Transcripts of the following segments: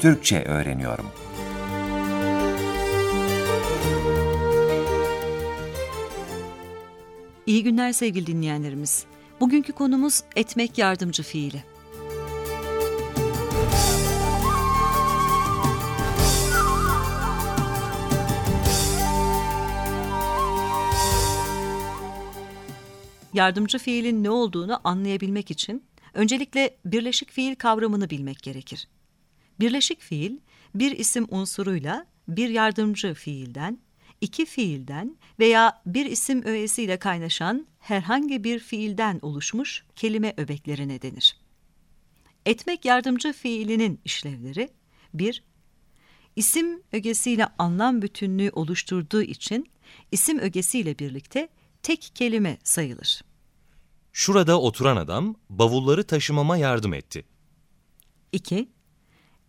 Türkçe öğreniyorum. İyi günler sevgili dinleyenlerimiz. Bugünkü konumuz etmek yardımcı fiili. Yardımcı fiilin ne olduğunu anlayabilmek için öncelikle birleşik fiil kavramını bilmek gerekir. Birleşik fiil, bir isim unsuruyla bir yardımcı fiilden, iki fiilden veya bir isim öğesiyle kaynaşan herhangi bir fiilden oluşmuş kelime öbeklerine denir. Etmek yardımcı fiilinin işlevleri 1. İsim ögesiyle anlam bütünlüğü oluşturduğu için isim ögesiyle birlikte tek kelime sayılır. Şurada oturan adam bavulları taşımama yardım etti. 2.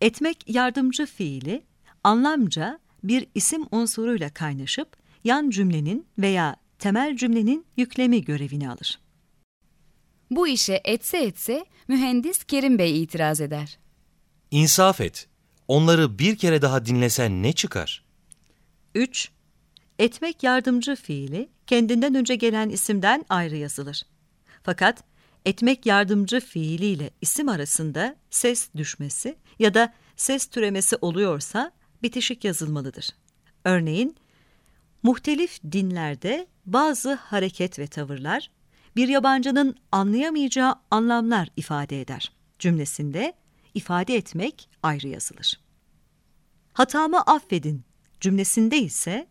Etmek yardımcı fiili anlamca bir isim unsuruyla kaynaşıp yan cümlenin veya temel cümlenin yüklemi görevini alır. Bu işe etse etse mühendis Kerim Bey itiraz eder. İnsaf et. Onları bir kere daha dinlesen ne çıkar? 3. Etmek yardımcı fiili kendinden önce gelen isimden ayrı yazılır. Fakat etmek yardımcı fiiliyle isim arasında ses düşmesi ya da ses türemesi oluyorsa bitişik yazılmalıdır. Örneğin, muhtelif dinlerde bazı hareket ve tavırlar bir yabancının anlayamayacağı anlamlar ifade eder. Cümlesinde ifade etmek ayrı yazılır. Hatamı affedin cümlesinde ise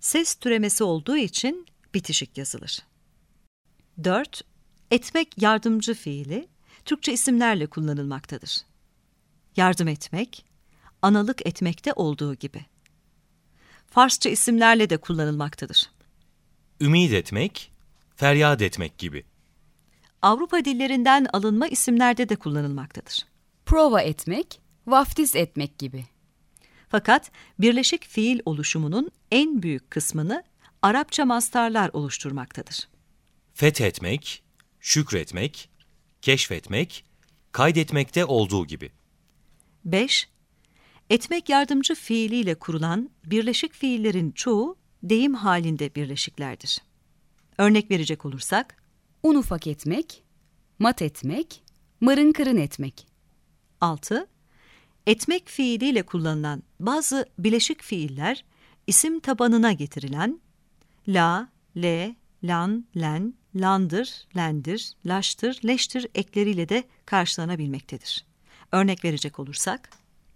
ses türemesi olduğu için bitişik yazılır. 4. Etmek yardımcı fiili Türkçe isimlerle kullanılmaktadır. Yardım etmek, analık etmekte olduğu gibi. Farsça isimlerle de kullanılmaktadır. Ümid etmek, feryat etmek gibi. Avrupa dillerinden alınma isimlerde de kullanılmaktadır. Prova etmek, vaftiz etmek gibi. Fakat birleşik fiil oluşumunun en büyük kısmını Arapça mastarlar oluşturmaktadır. Fethetmek, şükretmek, keşfetmek, kaydetmekte olduğu gibi. 5. Etmek yardımcı fiiliyle kurulan birleşik fiillerin çoğu deyim halinde birleşiklerdir. Örnek verecek olursak, Un ufak etmek, mat etmek, mırın kırın etmek. 6. Etmek fiiliyle kullanılan bazı bileşik fiiller isim tabanına getirilen la, le, lan, len, landır, lendir, laştır, leştir ekleriyle de karşılanabilmektedir. Örnek verecek olursak,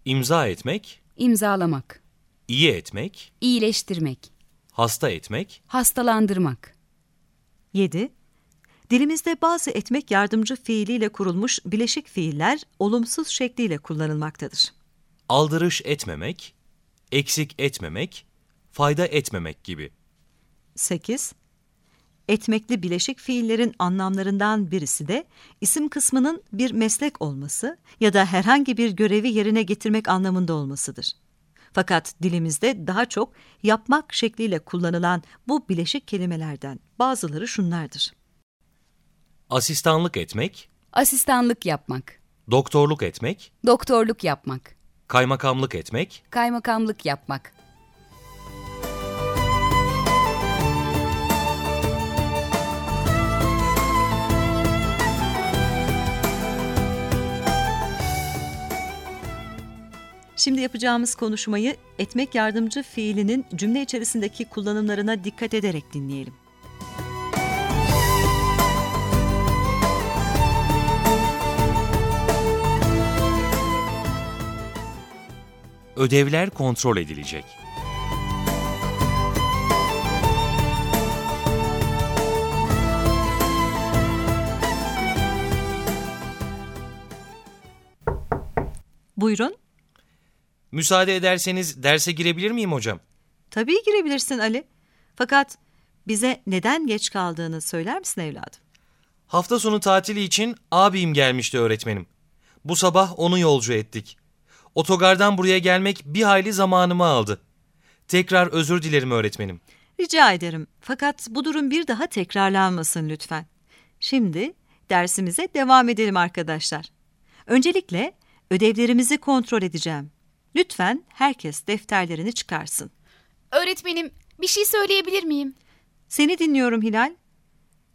İmza etmek, İmzalamak, iyi etmek, iyileştirmek, hasta etmek, hastalandırmak. 7. Dilimizde bazı etmek yardımcı fiiliyle kurulmuş bileşik fiiller olumsuz şekliyle kullanılmaktadır. aldırış etmemek, eksik etmemek, fayda etmemek gibi. 8. Etmekli bileşik fiillerin anlamlarından birisi de isim kısmının bir meslek olması ya da herhangi bir görevi yerine getirmek anlamında olmasıdır. Fakat dilimizde daha çok yapmak şekliyle kullanılan bu bileşik kelimelerden bazıları şunlardır. Asistanlık etmek, Asistanlık yapmak, doktorluk etmek, doktorluk yapmak, kaymakamlık etmek, kaymakamlık yapmak. Şimdi yapacağımız konuşmayı etmek yardımcı fiilinin cümle içerisindeki kullanımlarına dikkat ederek dinleyelim. ödevler kontrol edilecek. Buyurun. Müsaade ederseniz derse girebilir miyim hocam? Tabii girebilirsin Ali. Fakat bize neden geç kaldığını söyler misin evladım? Hafta sonu tatili için abim gelmişti öğretmenim. Bu sabah onu yolcu ettik. Otogardan buraya gelmek bir hayli zamanımı aldı. Tekrar özür dilerim öğretmenim. Rica ederim. Fakat bu durum bir daha tekrarlanmasın lütfen. Şimdi dersimize devam edelim arkadaşlar. Öncelikle ödevlerimizi kontrol edeceğim. Lütfen herkes defterlerini çıkarsın. Öğretmenim bir şey söyleyebilir miyim? Seni dinliyorum Hilal.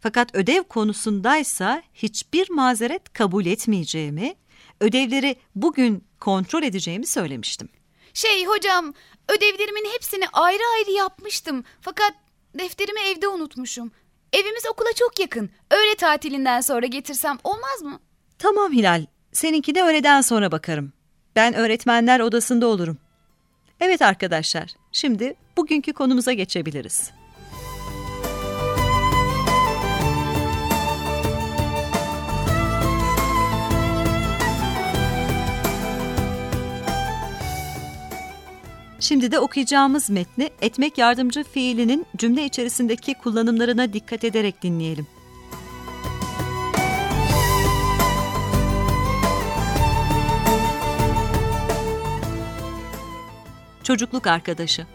Fakat ödev konusundaysa hiçbir mazeret kabul etmeyeceğimi, ödevleri bugün kontrol edeceğimi söylemiştim. Şey hocam ödevlerimin hepsini ayrı ayrı yapmıştım. Fakat defterimi evde unutmuşum. Evimiz okula çok yakın. Öğle tatilinden sonra getirsem olmaz mı? Tamam Hilal, seninki de öğleden sonra bakarım. Ben öğretmenler odasında olurum. Evet arkadaşlar, şimdi bugünkü konumuza geçebiliriz. Şimdi de okuyacağımız metni etmek yardımcı fiilinin cümle içerisindeki kullanımlarına dikkat ederek dinleyelim. Çocukluk arkadaşı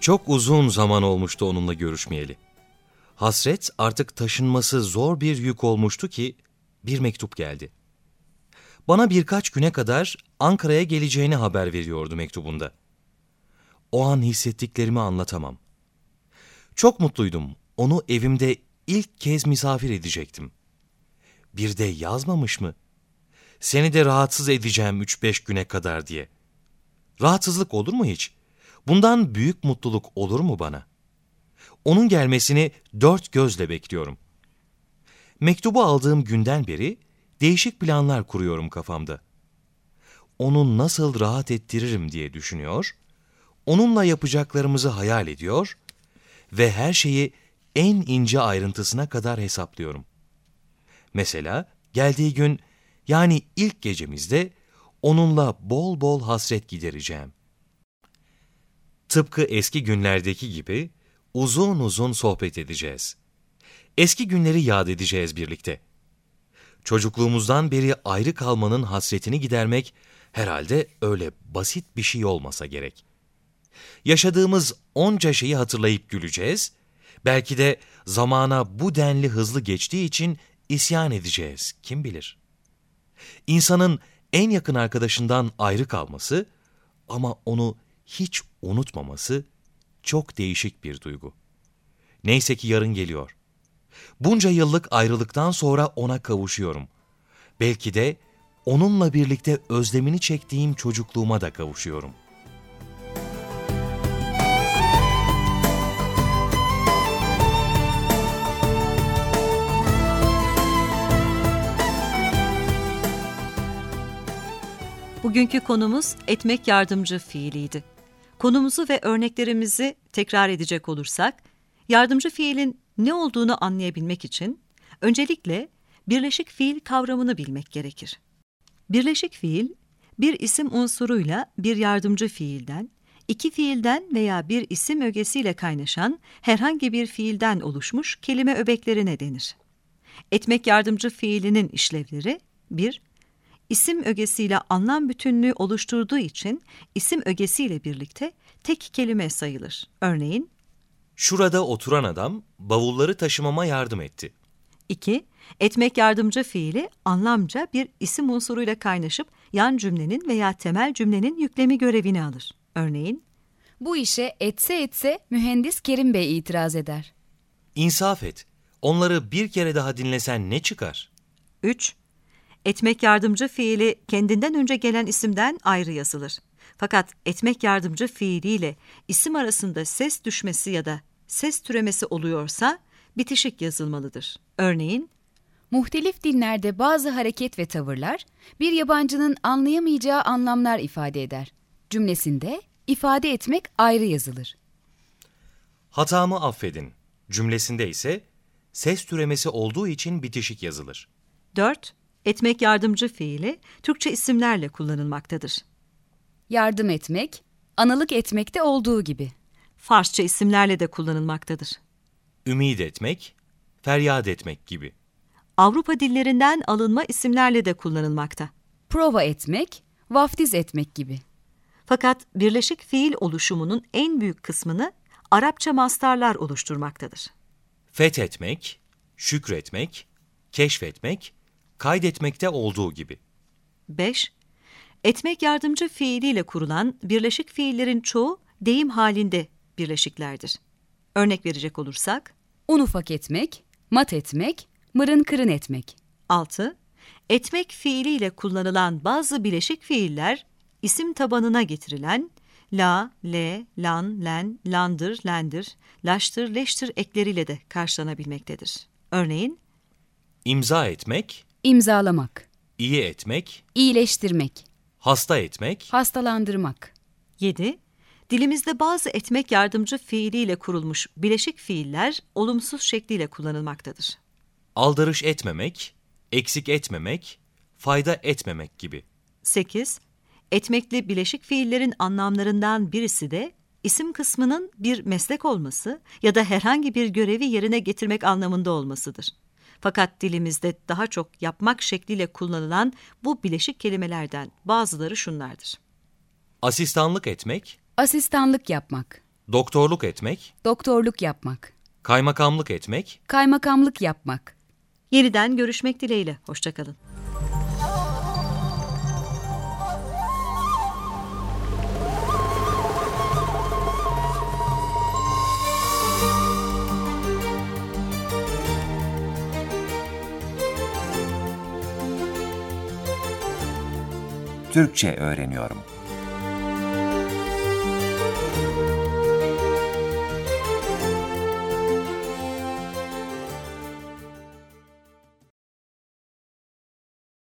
Çok uzun zaman olmuştu onunla görüşmeyeli. Hasret artık taşınması zor bir yük olmuştu ki bir mektup geldi. Bana birkaç güne kadar Ankara'ya geleceğini haber veriyordu mektubunda. O an hissettiklerimi anlatamam. Çok mutluydum. Onu evimde ilk kez misafir edecektim. Bir de yazmamış mı? Seni de rahatsız edeceğim üç beş güne kadar diye. Rahatsızlık olur mu hiç? Bundan büyük mutluluk olur mu bana?'' Onun gelmesini dört gözle bekliyorum. Mektubu aldığım günden beri değişik planlar kuruyorum kafamda. Onu nasıl rahat ettiririm diye düşünüyor, onunla yapacaklarımızı hayal ediyor ve her şeyi en ince ayrıntısına kadar hesaplıyorum. Mesela geldiği gün yani ilk gecemizde onunla bol bol hasret gidereceğim. Tıpkı eski günlerdeki gibi uzun uzun sohbet edeceğiz. Eski günleri yad edeceğiz birlikte. Çocukluğumuzdan beri ayrı kalmanın hasretini gidermek herhalde öyle basit bir şey olmasa gerek. Yaşadığımız onca şeyi hatırlayıp güleceğiz, belki de zamana bu denli hızlı geçtiği için isyan edeceğiz, kim bilir. İnsanın en yakın arkadaşından ayrı kalması ama onu hiç unutmaması çok değişik bir duygu. Neyse ki yarın geliyor. Bunca yıllık ayrılıktan sonra ona kavuşuyorum. Belki de onunla birlikte özlemini çektiğim çocukluğuma da kavuşuyorum. Bugünkü konumuz etmek yardımcı fiiliydi. Konumuzu ve örneklerimizi tekrar edecek olursak, yardımcı fiilin ne olduğunu anlayabilmek için öncelikle birleşik fiil kavramını bilmek gerekir. Birleşik fiil, bir isim unsuruyla bir yardımcı fiilden, iki fiilden veya bir isim ögesiyle kaynaşan herhangi bir fiilden oluşmuş kelime öbeklerine denir. Etmek yardımcı fiilinin işlevleri 1- isim ögesiyle anlam bütünlüğü oluşturduğu için isim ögesiyle birlikte tek kelime sayılır. Örneğin, Şurada oturan adam bavulları taşımama yardım etti. 2. Etmek yardımcı fiili anlamca bir isim unsuruyla kaynaşıp yan cümlenin veya temel cümlenin yüklemi görevini alır. Örneğin, Bu işe etse etse mühendis Kerim Bey itiraz eder. İnsaf et. Onları bir kere daha dinlesen ne çıkar? 3. Etmek yardımcı fiili kendinden önce gelen isimden ayrı yazılır. Fakat etmek yardımcı fiiliyle isim arasında ses düşmesi ya da ses türemesi oluyorsa bitişik yazılmalıdır. Örneğin, Muhtelif dinlerde bazı hareket ve tavırlar bir yabancının anlayamayacağı anlamlar ifade eder. Cümlesinde ifade etmek ayrı yazılır. Hatamı affedin. Cümlesinde ise ses türemesi olduğu için bitişik yazılır. 4. Etmek yardımcı fiili Türkçe isimlerle kullanılmaktadır. Yardım etmek, analık etmekte olduğu gibi. Farsça isimlerle de kullanılmaktadır. Ümid etmek, feryat etmek gibi. Avrupa dillerinden alınma isimlerle de kullanılmakta. Prova etmek, vaftiz etmek gibi. Fakat birleşik fiil oluşumunun en büyük kısmını Arapça mastarlar oluşturmaktadır. Fethetmek, şükretmek, keşfetmek, kaydetmekte olduğu gibi. 5. Etmek yardımcı fiiliyle kurulan birleşik fiillerin çoğu deyim halinde birleşiklerdir. Örnek verecek olursak, Un ufak etmek, mat etmek, mırın kırın etmek. 6. Etmek fiiliyle kullanılan bazı bileşik fiiller isim tabanına getirilen la, le, lan, len, landır, lendir, laştır, leştir ekleriyle de karşılanabilmektedir. Örneğin, İmza etmek, İmzalamak, iyi etmek, iyileştirmek, hasta etmek, hastalandırmak. 7. Dilimizde bazı etmek yardımcı fiiliyle kurulmuş bileşik fiiller olumsuz şekliyle kullanılmaktadır. aldırış etmemek, eksik etmemek, fayda etmemek gibi. 8. Etmekli bileşik fiillerin anlamlarından birisi de isim kısmının bir meslek olması ya da herhangi bir görevi yerine getirmek anlamında olmasıdır. Fakat dilimizde daha çok yapmak şekliyle kullanılan bu bileşik kelimelerden bazıları şunlardır. Asistanlık etmek, Asistanlık yapmak, doktorluk etmek, doktorluk yapmak, kaymakamlık etmek, kaymakamlık yapmak. Yeniden görüşmek dileğiyle. Hoşçakalın. Türkçe öğreniyorum.